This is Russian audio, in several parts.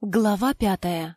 Глава пятая.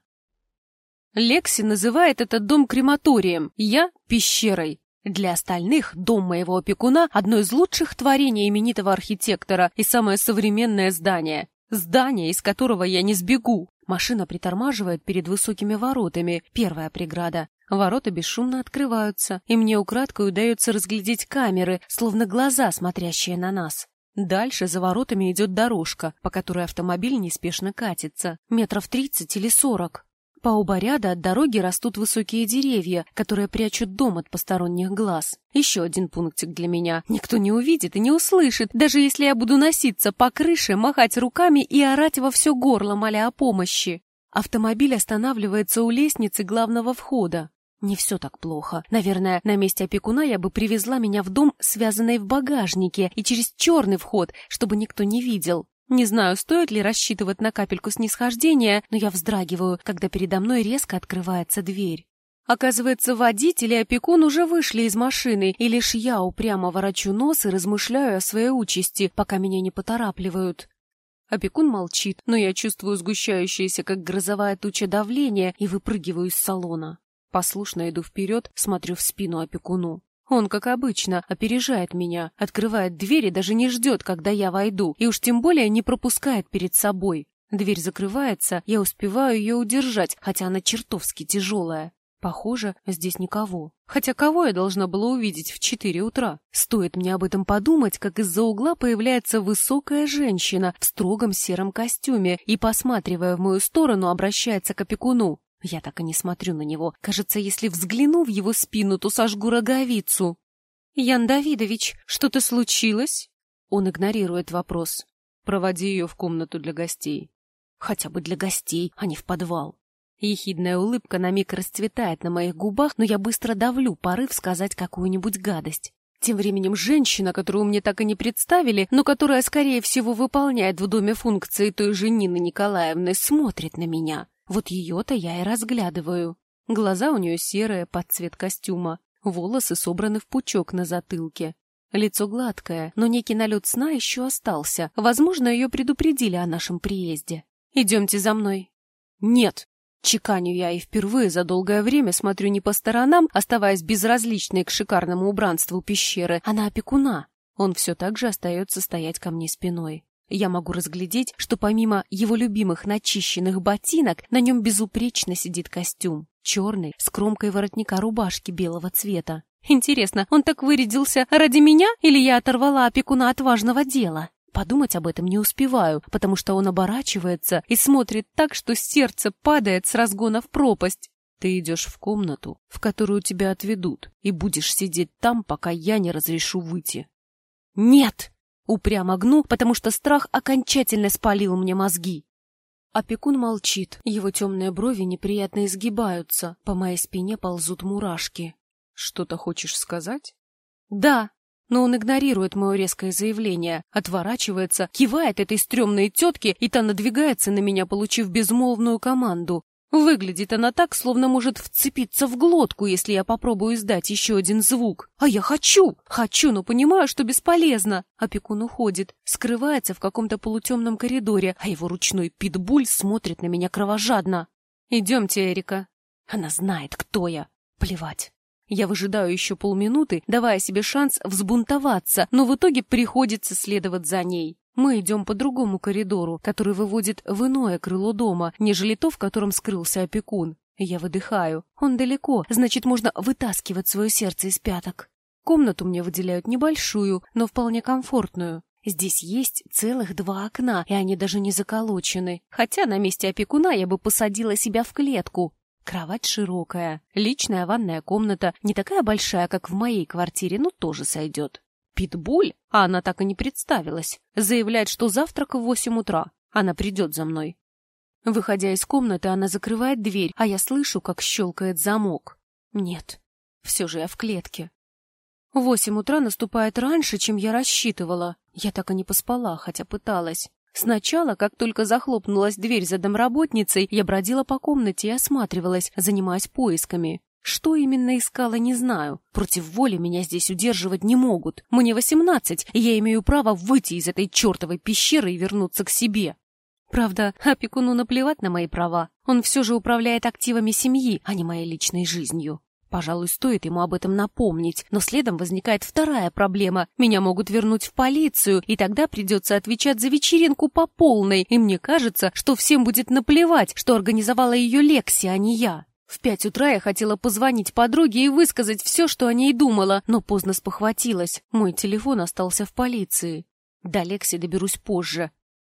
Лекси называет этот дом крематорием, я — пещерой. Для остальных дом моего опекуна — одно из лучших творений именитого архитектора и самое современное здание. Здание, из которого я не сбегу. Машина притормаживает перед высокими воротами, первая преграда. Ворота бесшумно открываются, и мне украдкой удается разглядеть камеры, словно глаза, смотрящие на нас. Дальше за воротами идет дорожка, по которой автомобиль неспешно катится, метров тридцать или сорок. По оба ряда от дороги растут высокие деревья, которые прячут дом от посторонних глаз. Еще один пунктик для меня. Никто не увидит и не услышит, даже если я буду носиться по крыше, махать руками и орать во все горло, моля о помощи. Автомобиль останавливается у лестницы главного входа. Не все так плохо. Наверное, на месте опекуна я бы привезла меня в дом, связанной в багажнике, и через черный вход, чтобы никто не видел. Не знаю, стоит ли рассчитывать на капельку снисхождения, но я вздрагиваю, когда передо мной резко открывается дверь. Оказывается, водитель и опекун уже вышли из машины, и лишь я упрямо ворочу нос и размышляю о своей участи, пока меня не поторапливают. Опекун молчит, но я чувствую сгущающееся, как грозовая туча давление, и выпрыгиваю из салона. Послушно иду вперед, смотрю в спину опекуну. Он, как обычно, опережает меня, открывает дверь и даже не ждет, когда я войду, и уж тем более не пропускает перед собой. Дверь закрывается, я успеваю ее удержать, хотя она чертовски тяжелая. Похоже, здесь никого. Хотя кого я должна была увидеть в четыре утра? Стоит мне об этом подумать, как из-за угла появляется высокая женщина в строгом сером костюме и, посматривая в мою сторону, обращается к опекуну. Я так и не смотрю на него. Кажется, если взгляну в его спину, то сожгу роговицу. «Ян Давидович, что-то случилось?» Он игнорирует вопрос. «Проводи ее в комнату для гостей». «Хотя бы для гостей, а не в подвал». Ехидная улыбка на миг расцветает на моих губах, но я быстро давлю порыв сказать какую-нибудь гадость. Тем временем женщина, которую мне так и не представили, но которая, скорее всего, выполняет в доме функции той же Нины Николаевны, смотрит на меня. Вот ее-то я и разглядываю. Глаза у нее серые под цвет костюма, волосы собраны в пучок на затылке. Лицо гладкое, но некий налет сна еще остался. Возможно, ее предупредили о нашем приезде. «Идемте за мной». «Нет!» Чеканю я и впервые за долгое время смотрю не по сторонам, оставаясь безразличной к шикарному убранству пещеры, а на опекуна. Он все так же остается стоять ко мне спиной. Я могу разглядеть, что помимо его любимых начищенных ботинок, на нем безупречно сидит костюм. Черный, с кромкой воротника рубашки белого цвета. Интересно, он так вырядился ради меня или я оторвала опекуна от важного дела? Подумать об этом не успеваю, потому что он оборачивается и смотрит так, что сердце падает с разгона в пропасть. Ты идешь в комнату, в которую тебя отведут, и будешь сидеть там, пока я не разрешу выйти. Нет! Упрямо гну, потому что страх окончательно спалил мне мозги. Опекун молчит, его темные брови неприятно изгибаются, по моей спине ползут мурашки. Что-то хочешь сказать? Да, но он игнорирует мое резкое заявление, отворачивается, кивает этой стрёмной тетке, и та надвигается на меня, получив безмолвную команду. Выглядит она так, словно может вцепиться в глотку, если я попробую издать еще один звук. А я хочу! Хочу, но понимаю, что бесполезно. Опекун уходит, скрывается в каком-то полутемном коридоре, а его ручной питбуль смотрит на меня кровожадно. «Идемте, Эрика». Она знает, кто я. Плевать. Я выжидаю еще полминуты, давая себе шанс взбунтоваться, но в итоге приходится следовать за ней. Мы идем по другому коридору, который выводит в иное крыло дома, нежели то, в котором скрылся опекун. Я выдыхаю. Он далеко, значит, можно вытаскивать свое сердце из пяток. Комнату мне выделяют небольшую, но вполне комфортную. Здесь есть целых два окна, и они даже не заколочены. Хотя на месте опекуна я бы посадила себя в клетку. Кровать широкая, личная ванная комната, не такая большая, как в моей квартире, но тоже сойдет. Питбуль, а она так и не представилась, заявляет, что завтрак в восемь утра. Она придет за мной. Выходя из комнаты, она закрывает дверь, а я слышу, как щелкает замок. Нет, все же я в клетке. Восемь утра наступает раньше, чем я рассчитывала. Я так и не поспала, хотя пыталась. Сначала, как только захлопнулась дверь за домработницей, я бродила по комнате и осматривалась, занимаясь поисками. Что именно искала, не знаю. Против воли меня здесь удерживать не могут. Мне восемнадцать, и я имею право выйти из этой чертовой пещеры и вернуться к себе. Правда, опекуну наплевать на мои права. Он все же управляет активами семьи, а не моей личной жизнью. Пожалуй, стоит ему об этом напомнить, но следом возникает вторая проблема. Меня могут вернуть в полицию, и тогда придется отвечать за вечеринку по полной, и мне кажется, что всем будет наплевать, что организовала ее Лекси, а не я. В пять утра я хотела позвонить подруге и высказать все, что о ней думала, но поздно спохватилась. Мой телефон остался в полиции. До Лекси доберусь позже.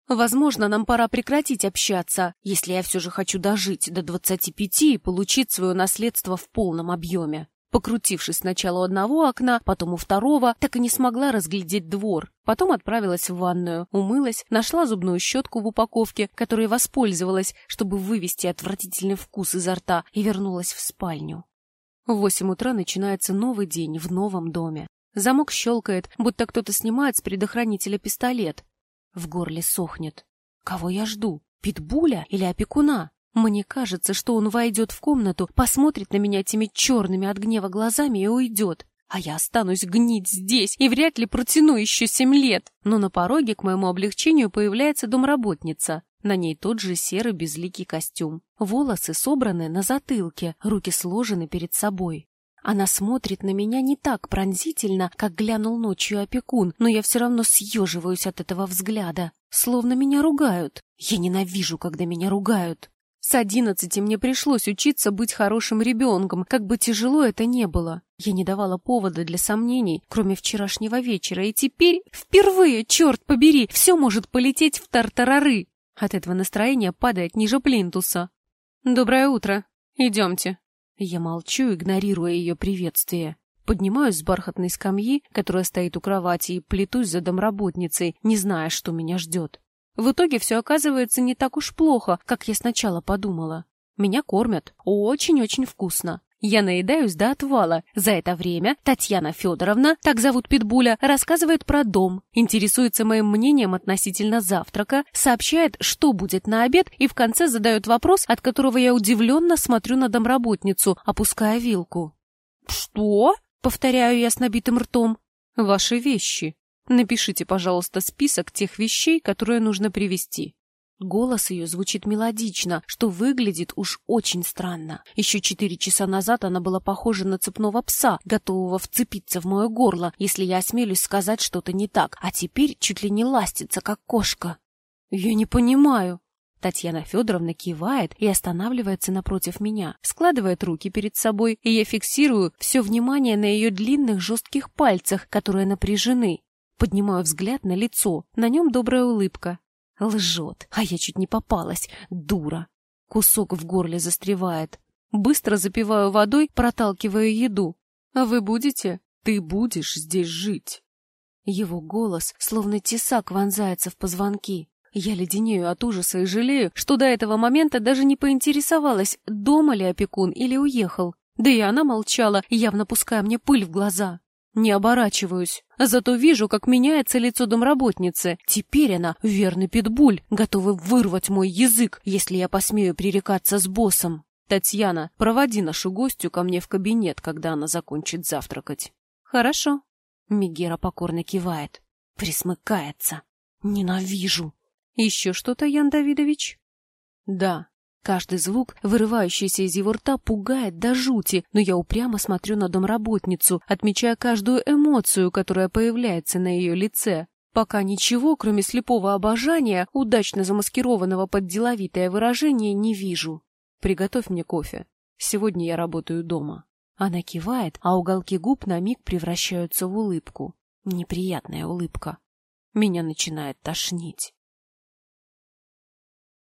Возможно, нам пора прекратить общаться, если я все же хочу дожить до двадцати пяти и получить свое наследство в полном объеме. Покрутившись сначала у одного окна, потом у второго, так и не смогла разглядеть двор. Потом отправилась в ванную, умылась, нашла зубную щетку в упаковке, которой воспользовалась, чтобы вывести отвратительный вкус изо рта, и вернулась в спальню. В восемь утра начинается новый день в новом доме. Замок щелкает, будто кто-то снимает с предохранителя пистолет. В горле сохнет. Кого я жду? Питбуля или опекуна? Мне кажется, что он войдет в комнату, посмотрит на меня этими черными от гнева глазами и уйдет. А я останусь гнить здесь и вряд ли протяну еще семь лет. Но на пороге, к моему облегчению, появляется домработница. На ней тот же серый безликий костюм. Волосы собраны на затылке, руки сложены перед собой. Она смотрит на меня не так пронзительно, как глянул ночью опекун, но я все равно съеживаюсь от этого взгляда. Словно меня ругают. Я ненавижу, когда меня ругают. С одиннадцати мне пришлось учиться быть хорошим ребенком, как бы тяжело это не было. Я не давала повода для сомнений, кроме вчерашнего вечера, и теперь, впервые, черт побери, все может полететь в тартарары. От этого настроение падает ниже плинтуса. «Доброе утро. Идемте». Я молчу, игнорируя ее приветствие. Поднимаюсь с бархатной скамьи, которая стоит у кровати, и плетусь за домработницей, не зная, что меня ждет. В итоге все оказывается не так уж плохо, как я сначала подумала. Меня кормят очень-очень вкусно. Я наедаюсь до отвала. За это время Татьяна Федоровна, так зовут Питбуля, рассказывает про дом, интересуется моим мнением относительно завтрака, сообщает, что будет на обед, и в конце задает вопрос, от которого я удивленно смотрю на домработницу, опуская вилку. «Что?» — повторяю я с набитым ртом. «Ваши вещи. Напишите, пожалуйста, список тех вещей, которые нужно привезти». Голос ее звучит мелодично, что выглядит уж очень странно. Еще четыре часа назад она была похожа на цепного пса, готового вцепиться в мое горло, если я осмелюсь сказать что-то не так, а теперь чуть ли не ластится, как кошка. Я не понимаю. Татьяна Федоровна кивает и останавливается напротив меня, складывает руки перед собой, и я фиксирую все внимание на ее длинных жестких пальцах, которые напряжены. Поднимаю взгляд на лицо, на нем добрая улыбка, Лжет, а я чуть не попалась, дура. Кусок в горле застревает. Быстро запиваю водой, проталкивая еду. А вы будете? Ты будешь здесь жить. Его голос, словно тесак, вонзается в позвонки. Я леденею от ужаса и жалею, что до этого момента даже не поинтересовалась, дома ли опекун или уехал. Да и она молчала, явно пуская мне пыль в глаза. Не оборачиваюсь, зато вижу, как меняется лицо домработницы. Теперь она верный питбуль, готовый вырвать мой язык, если я посмею пререкаться с боссом. Татьяна, проводи нашу гостью ко мне в кабинет, когда она закончит завтракать. Хорошо. Мигера покорно кивает. Присмыкается. Ненавижу. Еще что-то, Ян Давидович? Да, Каждый звук, вырывающийся из его рта, пугает до жути, но я упрямо смотрю на домработницу, отмечая каждую эмоцию, которая появляется на ее лице. Пока ничего, кроме слепого обожания, удачно замаскированного под деловитое выражение, не вижу. Приготовь мне кофе. Сегодня я работаю дома. Она кивает, а уголки губ на миг превращаются в улыбку. Неприятная улыбка. Меня начинает тошнить.